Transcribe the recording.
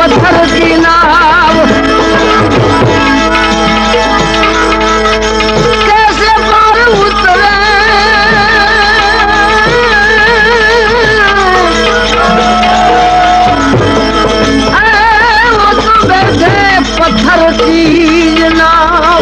पत्थर की नाव। कैसे पार उतरे? वो तो बैठे पत्थर की नाव।